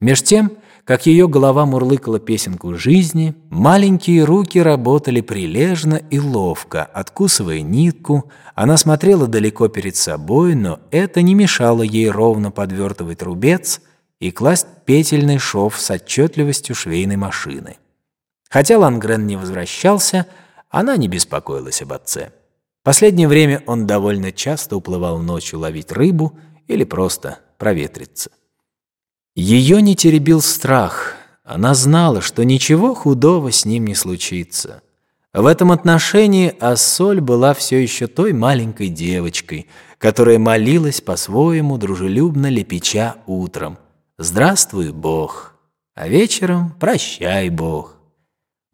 Меж тем, как ее голова мурлыкала песенку жизни, маленькие руки работали прилежно и ловко, откусывая нитку. Она смотрела далеко перед собой, но это не мешало ей ровно подвертывать рубец и класть петельный шов с отчетливостью швейной машины. Хотя Лангрен не возвращался, она не беспокоилась об отце. Последнее время он довольно часто уплывал ночью ловить рыбу или просто проветриться. Ее не теребил страх. Она знала, что ничего худого с ним не случится. В этом отношении Ассоль была все еще той маленькой девочкой, которая молилась по-своему дружелюбно лепеча утром. «Здравствуй, Бог!» А вечером «Прощай, Бог!»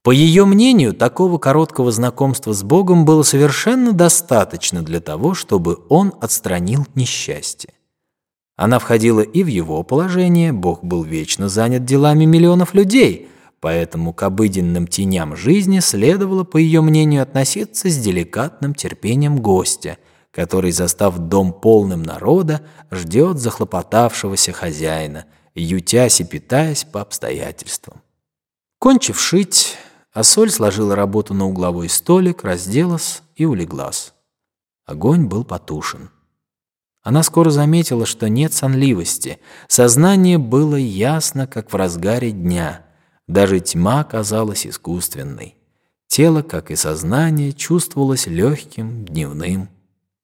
По ее мнению, такого короткого знакомства с Богом было совершенно достаточно для того, чтобы он отстранил несчастье. Она входила и в его положение, Бог был вечно занят делами миллионов людей, поэтому к обыденным теням жизни следовало, по ее мнению, относиться с деликатным терпением гостя, который, застав дом полным народа, ждет захлопотавшегося хозяина, ютясь и питаясь по обстоятельствам. Кончив шить, Ассоль сложила работу на угловой столик, разделась и улеглась. Огонь был потушен. Она скоро заметила, что нет сонливости. Сознание было ясно, как в разгаре дня. Даже тьма казалась искусственной. Тело, как и сознание, чувствовалось легким, дневным.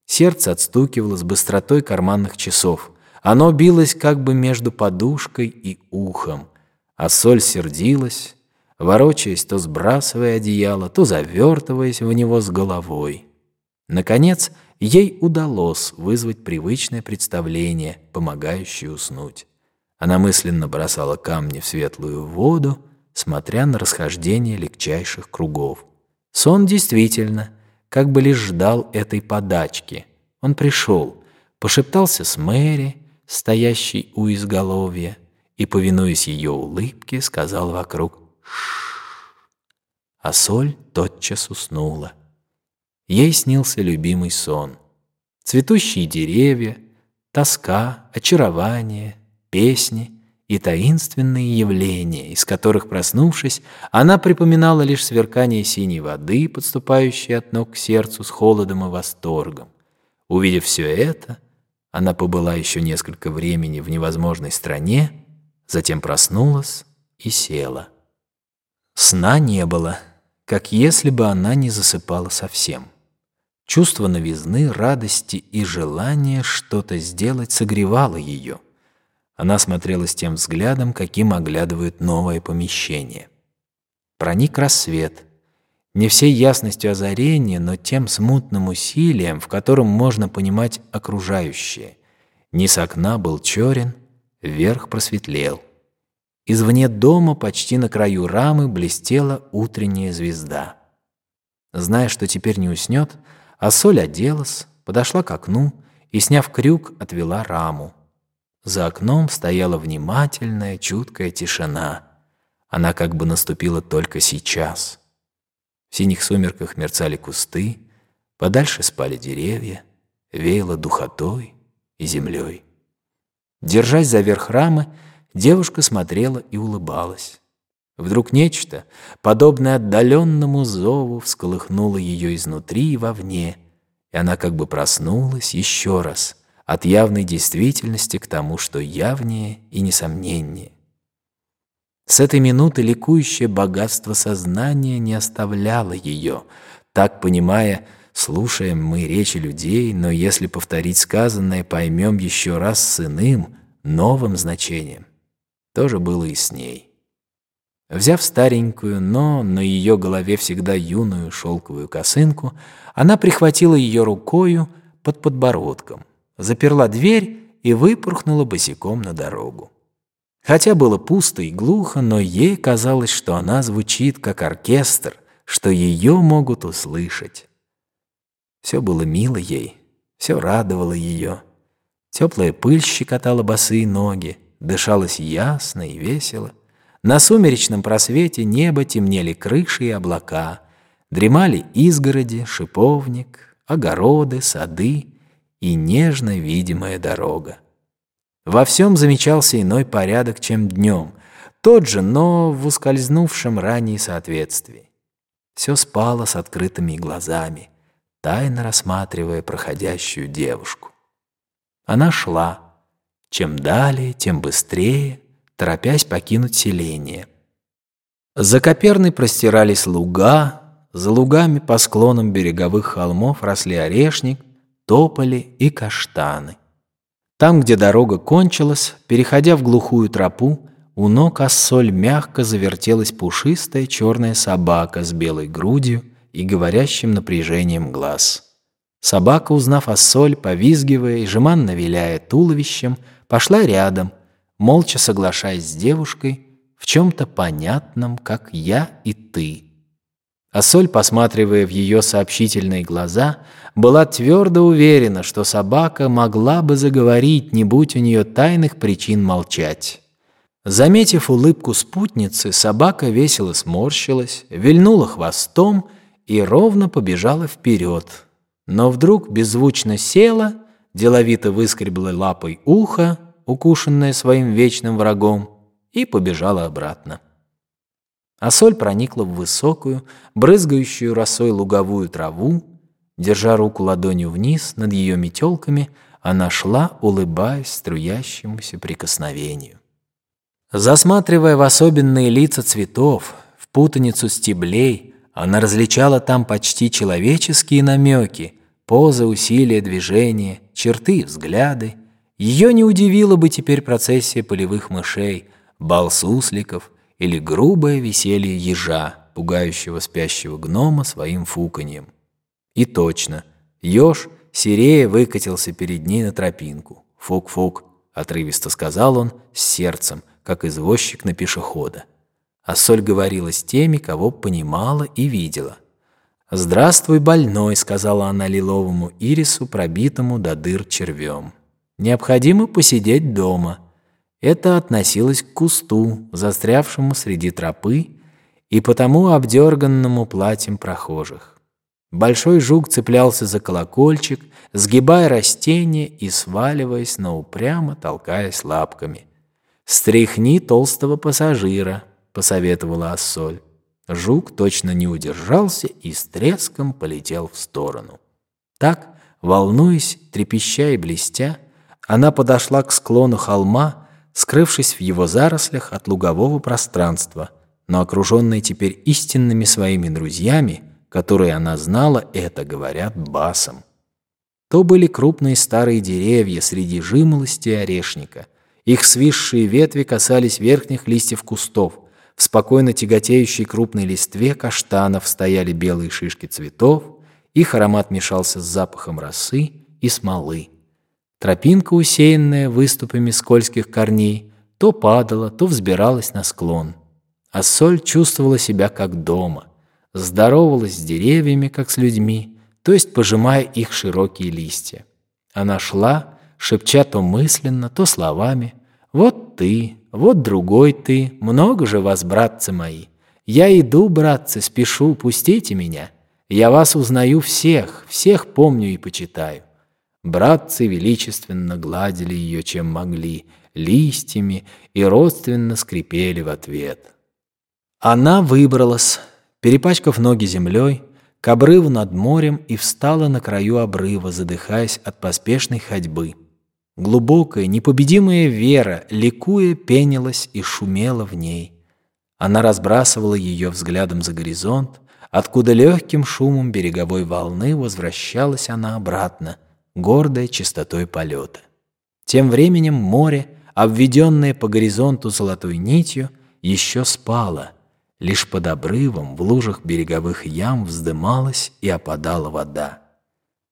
Сердце отстукивало с быстротой карманных часов. Оно билось как бы между подушкой и ухом. А соль сердилась, ворочаясь, то сбрасывая одеяло, то завертываясь в него с головой. Наконец, ей удалось вызвать привычное представление, помогающее уснуть. Она мысленно бросала камни в светлую воду, смотря на расхождение легчайших кругов. Сон действительно, как бы лишь ждал этой подачки. Он пришел, пошептался с Мэри, стоящей у изголовья, и, повинуясь ее улыбке, сказал вокруг а соль тотчас уснула. Ей снился любимый сон. Цветущие деревья, тоска, очарование, песни и таинственные явления, из которых, проснувшись, она припоминала лишь сверкание синей воды, подступающей от ног к сердцу с холодом и восторгом. Увидев все это, она побыла еще несколько времени в невозможной стране, затем проснулась и села. Сна не было, как если бы она не засыпала совсем. Чувство новизны, радости и желания что-то сделать согревало ее. Она смотрела с тем взглядом, каким оглядывают новое помещение. Проник рассвет. Не всей ясностью озарения, но тем смутным усилием, в котором можно понимать окружающее. Низ окна был черен, вверх просветлел. Извне дома, почти на краю рамы, блестела утренняя звезда. Зная, что теперь не уснет, Ассоль оделась, подошла к окну и, сняв крюк, отвела раму. За окном стояла внимательная, чуткая тишина. Она как бы наступила только сейчас. В синих сумерках мерцали кусты, подальше спали деревья, веяло духотой и землей. Держась за верх рамы, Девушка смотрела и улыбалась. Вдруг нечто, подобное отдаленному зову, всколыхнуло ее изнутри и вовне, и она как бы проснулась еще раз от явной действительности к тому, что явнее и несомненнее. С этой минуты ликующее богатство сознания не оставляло ее, так понимая, слушаем мы речи людей, но если повторить сказанное, поймем еще раз с иным, новым значением. То же было и с ней. Взяв старенькую, но на ее голове всегда юную шелковую косынку, она прихватила ее рукою под подбородком, заперла дверь и выпорхнула босиком на дорогу. Хотя было пусто и глухо, но ей казалось, что она звучит как оркестр, что ее могут услышать. Все было мило ей, все радовало ее. Теплая пыль щекотала босые ноги, дышалось ясно и весело. На сумеречном просвете неба темнели крыши и облака, дремали изгороди, шиповник, огороды, сады и нежно видимая дорога. Во всем замечался иной порядок, чем днем, тот же, но в ускользнувшем ранее соответствии. Все спало с открытыми глазами, тайно рассматривая проходящую девушку. Она шла. Чем далее, тем быстрее, торопясь покинуть селение. За Коперной простирались луга, за лугами по склонам береговых холмов росли орешник, тополи и каштаны. Там, где дорога кончилась, переходя в глухую тропу, у ног Ассоль мягко завертелась пушистая черная собака с белой грудью и говорящим напряжением глаз. Собака, узнав Ассоль, повизгивая и жеманно виляя туловищем, пошла рядом, молча соглашаясь с девушкой в чем-то понятном, как я и ты. Ассоль, посматривая в ее сообщительные глаза, была твердо уверена, что собака могла бы заговорить, не будь у нее тайных причин молчать. Заметив улыбку спутницы, собака весело сморщилась, вильнула хвостом и ровно побежала вперед. Но вдруг беззвучно села, деловито выскребла лапой ухо, укушенное своим вечным врагом, и побежала обратно. А соль проникла в высокую, брызгающую росой луговую траву, держа руку ладонью вниз над ее метелками, она шла, улыбаясь струящемуся прикосновению. Засматривая в особенные лица цветов, в путаницу стеблей, она различала там почти человеческие намеки, позы, усилия, движения, черты, взгляды. Ее не удивила бы теперь процессия полевых мышей, бал сусликов или грубое веселье ежа, пугающего спящего гнома своим фуканьем. И точно, еж серея выкатился перед ней на тропинку. «Фук-фук», — отрывисто сказал он с сердцем, как извозчик на пешехода. А соль говорила с теми, кого понимала и видела. «Здравствуй, больной», — сказала она лиловому ирису, пробитому до дыр червем. «Необходимо посидеть дома». Это относилось к кусту, застрявшему среди тропы и потому обдерганному платьем прохожих. Большой жук цеплялся за колокольчик, сгибая растение и сваливаясь, но упрямо толкаясь лапками. «Стряхни толстого пассажира», — посоветовала Ассоль. Жук точно не удержался и с треском полетел в сторону. Так, волнуясь, трепеща и блестя, она подошла к склону холма, скрывшись в его зарослях от лугового пространства, но окруженная теперь истинными своими друзьями, которые она знала, это говорят басом. То были крупные старые деревья среди жимолости орешника — их свисшие ветви касались верхних листьев кустов. В спокойно тяготеющей крупной листве каштанов стояли белые шишки цветов, их аромат мешался с запахом росы и смолы. Тропинка, усеянная выступами скользких корней, то падала, то взбиралась на склон. А соль чувствовала себя как дома, здоровалась с деревьями, как с людьми, то есть пожимая их широкие листья. Она шла, шепча то мысленно, то словами, вот ты, вот другой ты, много же вас, братцы мои. Я иду, братцы, спешу, пустите меня. Я вас узнаю всех, всех помню и почитаю. Братцы величественно гладили ее, чем могли, листьями и родственно скрипели в ответ. Она выбралась, перепачкав ноги землей, к обрыву над морем и встала на краю обрыва, задыхаясь от поспешной ходьбы. Глубокая, непобедимая вера, ликуя, пенилась и шумела в ней. Она разбрасывала ее взглядом за горизонт, откуда легким шумом береговой волны возвращалась она обратно, гордая чистотой полета. Тем временем море, обведенное по горизонту золотой нитью, еще спало. Лишь под обрывом в лужах береговых ям вздымалась и опадала вода.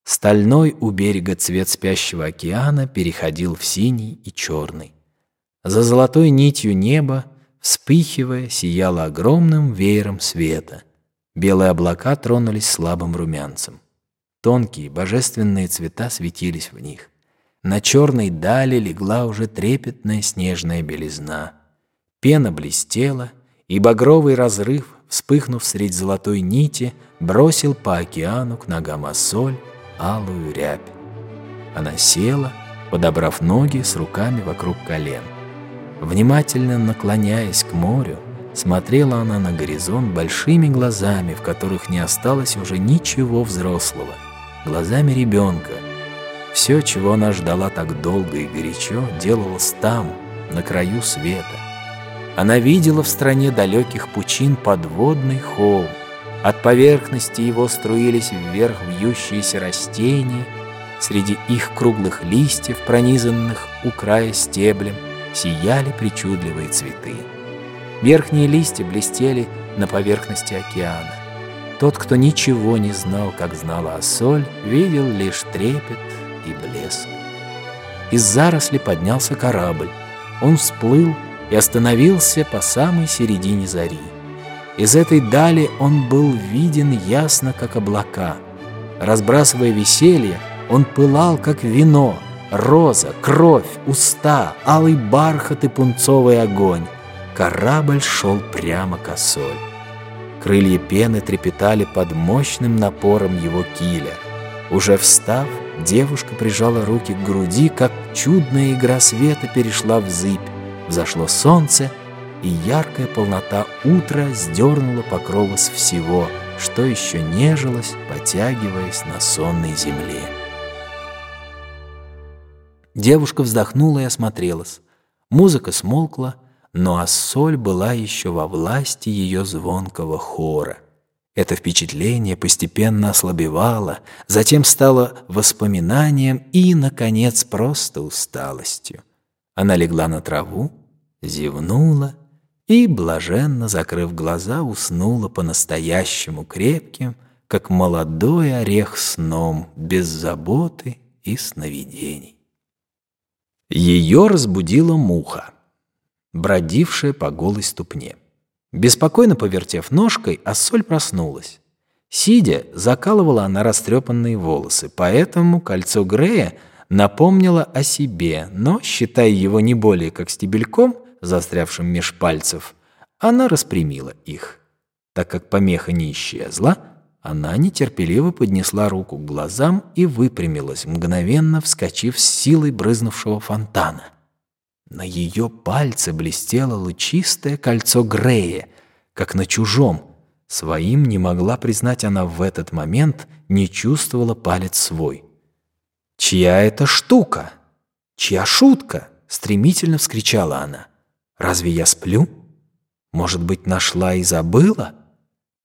Стальной у берега цвет спящего океана переходил в синий и черный. За золотой нитью неба, вспыхивая, сияло огромным веером света. Белые облака тронулись слабым румянцем. Тонкие божественные цвета светились в них. На черной дали легла уже трепетная снежная белизна. Пена блестела, и багровый разрыв, вспыхнув средь золотой нити, бросил по океану к ногам Ассоль алую рябь. Она села, подобрав ноги с руками вокруг колен. Внимательно наклоняясь к морю, смотрела она на горизонт большими глазами, в которых не осталось уже ничего взрослого, глазами ребенка. Все, чего она ждала так долго и горячо, делалось там, на краю света. Она видела в стране далеких пучин подводный холм. От поверхности его струились вверх вьющиеся растения, среди их круглых листьев, пронизанных у края стеблем, сияли причудливые цветы. Верхние листья блестели на поверхности океана. Тот, кто ничего не знал, как знала Ассоль, видел лишь трепет и блеск. Из заросли поднялся корабль. Он всплыл и остановился по самой середине зари. Из этой дали он был виден ясно, как облака. Разбрасывая веселье, он пылал, как вино — Роза, кровь, уста, алый бархат и пунцовый огонь. Корабль шел прямо к осоль. Крылья пены трепетали под мощным напором его киля. Уже встав, девушка прижала руки к груди, как чудная игра света перешла в зыбь. Взошло солнце, и яркая полнота утра сдернула покровы с всего, что еще нежилось, потягиваясь на сонной земле. Девушка вздохнула и осмотрелась. Музыка смолкла, но Ассоль была еще во власти ее звонкого хора. Это впечатление постепенно ослабевало, затем стало воспоминанием и, наконец, просто усталостью. Она легла на траву, зевнула и, блаженно закрыв глаза, уснула по-настоящему крепким, как молодой орех сном, без заботы и сновидений. Ее разбудила муха, бродившая по голой ступне. Беспокойно повертев ножкой, Ассоль проснулась. Сидя, закалывала она растрепанные волосы, поэтому кольцо Грея напомнило о себе, но, считая его не более как стебельком, застрявшим меж пальцев, она распрямила их. Так как помеха не исчезла, она нетерпеливо поднесла руку к глазам и выпрямилась, мгновенно вскочив с силой брызнувшего фонтана. На ее пальце блестело лучистое кольцо Грея, как на чужом. Своим не могла признать она в этот момент, не чувствовала палец свой. «Чья это штука? Чья шутка?» — стремительно вскричала она. «Разве я сплю? Может быть, нашла и забыла?»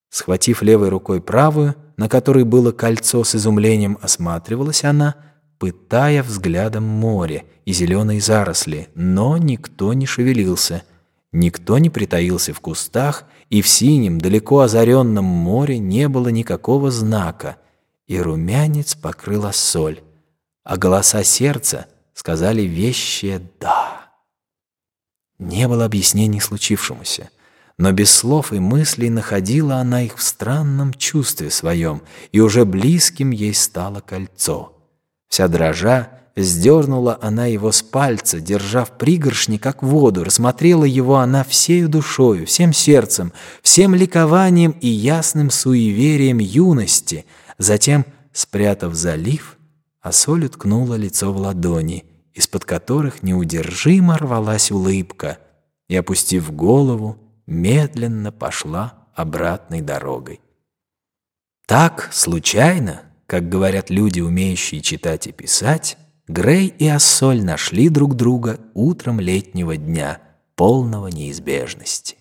Схватив левой рукой правую, на которой было кольцо с изумлением, осматривалась она, пытая взглядом море и зеленые заросли, но никто не шевелился, никто не притаился в кустах, и в синем, далеко озаренном море не было никакого знака, и румянец покрыла соль, а голоса сердца сказали вещее «да». Не было объяснений случившемуся но без слов и мыслей находила она их в странном чувстве своем, и уже близким ей стало кольцо. Вся дрожа, сдернула она его с пальца, держа в пригоршни, как воду, рассмотрела его она всею душою, всем сердцем, всем ликованием и ясным суеверием юности, затем, спрятав залив, а соль уткнула лицо в ладони, из-под которых неудержимо рвалась улыбка, и, опустив голову, медленно пошла обратной дорогой. Так, случайно, как говорят люди, умеющие читать и писать, Грей и Ассоль нашли друг друга утром летнего дня, полного неизбежности.